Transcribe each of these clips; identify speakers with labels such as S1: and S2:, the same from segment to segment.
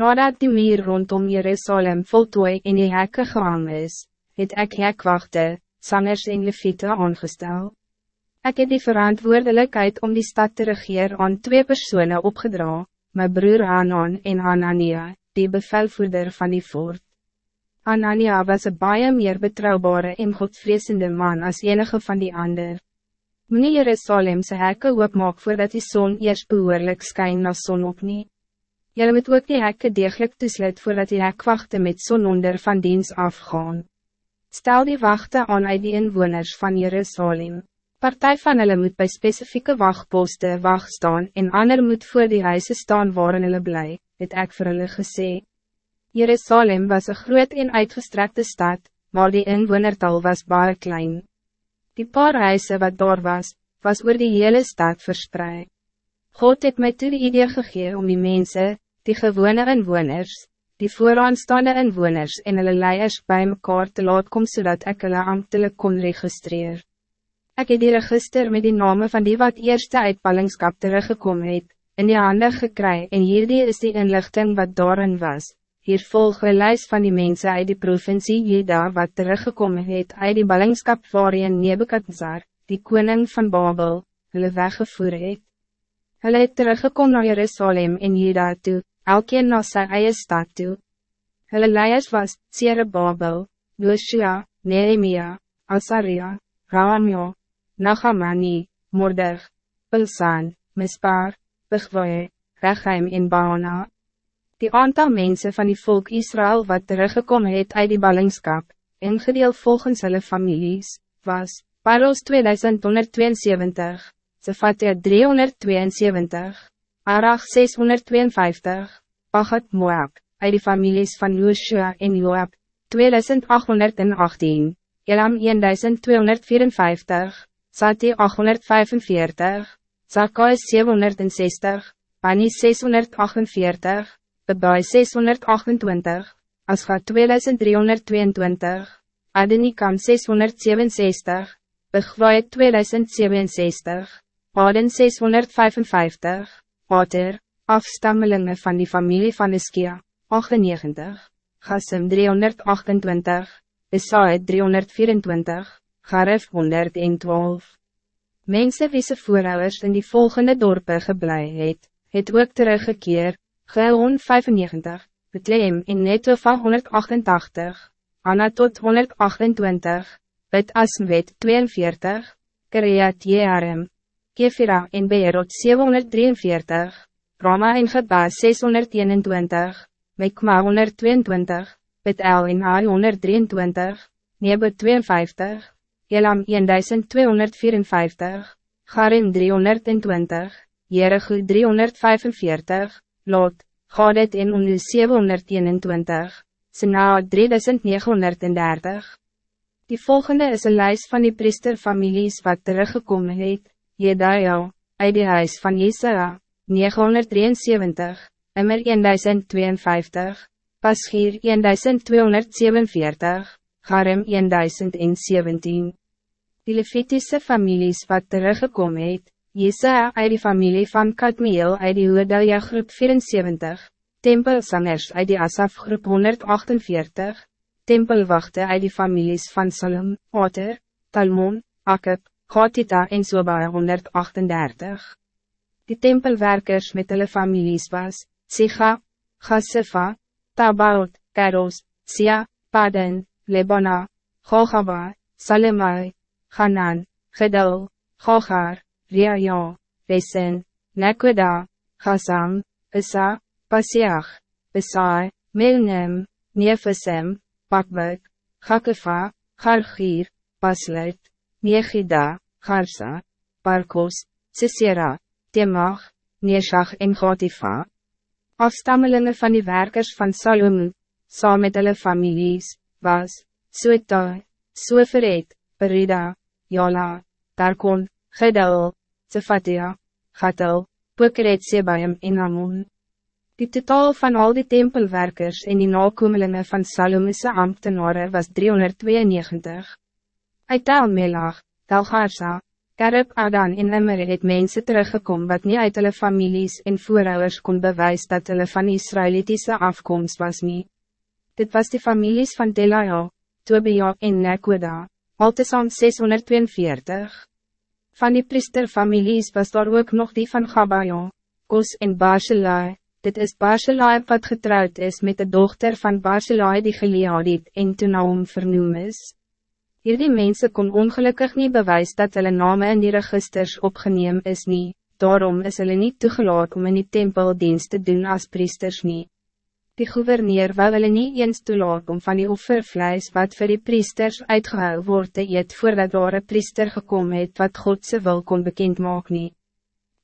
S1: Nadat die muur rondom Jerusalem voltooi en die hekke gehang is, het ek hekwachte, sangers en leviete aangestel. Ik heb die verantwoordelijkheid om die stad te regeren aan twee personen opgedra, mijn broer Hanan en Hanania, die bevelvoerder van die voort. Hanania was een baie meer betrouwbare en godvreesende man als enige van die ander. Meneer Jerusalemse hekke oopmaak voordat die zon eerst behoorlijk skyn na zon op nie. Jylle moet ook die hekke degelijk toesluit voordat die hekwachte met zon onder van diens afgaan. Stel die wachten aan uit die inwoners van Jerusalem. Partij van hulle moet bij specifieke wachtposten wacht staan en ander moet voor die huise staan waarin hulle bly, het ek vir hulle gesê. Jerusalem was een groot en uitgestrekte stad, maar die inwonertal was baie klein. Die paar huise wat daar was, was oor die hele stad verspreid. God het mij toe die idee gegee om die mensen, die gewone inwoners, die vooraanstaande inwoners en hulle leiers bij mekaar te laat kom zodat ik hulle ambtelijk kon registreer. Ik heb die register met die namen van die wat eerste uitballingskap teruggekomen het, in die handen gekry en hierdie is die inlichting wat daarin was, Hier volg een lijst van die mensen uit die provincie Juda wat teruggekomen het uit die ballingskap waarin Nebukadnezar, die koning van Babel, hulle weggevoer het. Hulle het teruggekom naar Jerusalem en Juda toe, elkeen na sy eie stad toe. Hulle leiers was Sere Babel, Joshua, Nehemia, Asaria, Ramio, Nagamani, Mordig, Pilsan, Mispar, Bigwae, Rechaim en Baana. Die aantal mensen van die volk Israël wat teruggekomen het uit die ballingskap, ingedeel volgens hulle families, was, Paros 2172, Zefatia 372, Arach 652, Pagat Moab, uit die families van Joshua en Joab, 2818, Elam 1254, Sati 845, Zakai 760, Pani 648, Bebai 628, Asga 2322, Adenikam 667, Begwaai 2067, Aden 655, Water, afstammelingen van die familie van Iskia, 98, Gassim 328, Isai 324, Garif 112. Mensen wie ze voorouders in die volgende dorpen geblei het, het ook teruggekeerd, Geon 95, Bethlehem in Netofa 188, Anatot 128, Bet Asmwet 42, Kiriat Jearim, Kefira in Beerot 743, Rama in Geba 621, Mekma 122, Bet El in Ai 123, Nebo 52, Elam 1254, Garim 320, Jericho 345, Lot, Gadet en Onu 721, Sena 3930. Die volgende is een lijst van die priesterfamilies wat teruggekomen het, Jedaja, uit die huis van Jesaja, 973, Immer 1052, Paschir 1247, Garem 1017. Die Levitische families wat teruggekomen het, Jesaja uit die familie van Kadmiel uit die Hoedalia groep 74, Tempelsangers uit die Asaf groep 148, Tempelwachte uit die families van Salom, Oter, Talmon, Akib, Gatita en Sobae 138. Die tempelwerkers met hulle families was, Sicha, Gasifa, Tabaot, Keros, Sia, Paden, Lebana, Gogaba, Salemai, Hanan, Gedul, Gogar, Riaja, Resen, Nekweda, Chasam, Isa, Pasiach, Besai, Milnem, Nefesem, Bakbek, Chakefa, Chargir, Paslet, Megida, Garsa, Parkos, Sisera, Temach, Neeshach en Gatifa. Afstammelingen van die werkers van Salom, saam met hulle families, was, Soeta, Soferet, Perida, Jala, Darkon, Gedel, Zefatia, Gatel, Pokeret Sebaim en Amon. Die totaal van al die tempelwerkers en die nakomelingen van Salomese ambtenaren was 392. Uit Tel Melag, Tel Garza, Karib Adan en Immer het mense teruggekom wat niet uit hulle families en voorouders kon bewys dat hulle van Israelitiese afkomst was nie. Dit was de families van Delaja, Tobia en Nekoda, altesaam 642. Van die priesterfamilies was daar ook nog die van Gabaja, Kos en Barcelai. Dit is Barcelai wat getrouwd is met de dochter van Barcelai die Gileadit en toen naam vernoem is. Hierdie mensen kon ongelukkig niet bewijs dat hulle name in die registers opgeneem is nie, daarom is hulle niet toegelaat om in die tempel dienst te doen als priesters nie. Die gouverneur wil hulle nie eens toelaat om van die offervleis wat voor die priesters uitgehou word te eet voordat daar een priester gekomen het wat Godse wil kon bekend maak nie.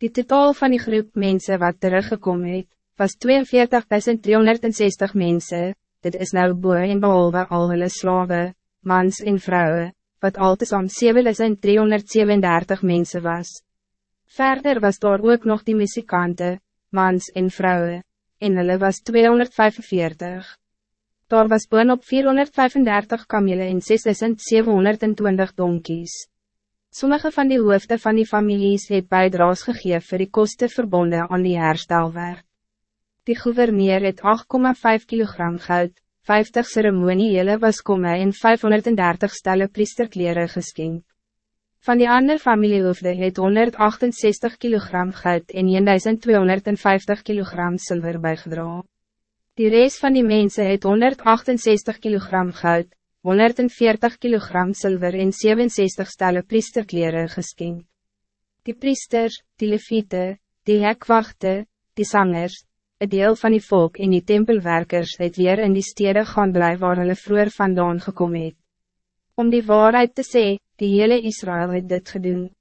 S1: Die totaal van die groep mensen wat teruggekomen het, was 42.360 mensen, dit is nou boe en behalwe al hulle slawe, mans en vrouwen, wat altesaam 7337 mensen was. Verder was daar ook nog die muzikanten, mans en vrouwen, en hulle was 245. Daar was boonop 435 kamele en 6720 donkies. Sommige van die hoofden van die families het bijdraas gegeven voor die kosten verbonden aan die herstelwerk. Die gouverneur het 8,5 kilogram goud, 50 ceremoniële was komme en 530 stelle priesterkleren geskenk. Van die ander familiehoofde het 168 kilogram goud en 1250 kilogram zilver bijgedra. Die reis van die mensen het 168 kilogram goud, 140 kilogram zilver en 67 stelle priesterkleren geskenk. Die priesters, die leviete, die hekwachte, die zangers, Een deel van die volk en die tempelwerkers het weer in die stede gaan bly waar hulle vroeger vandaan gekom het. Om die waarheid te zeggen, die hele Israël het dit gedoen.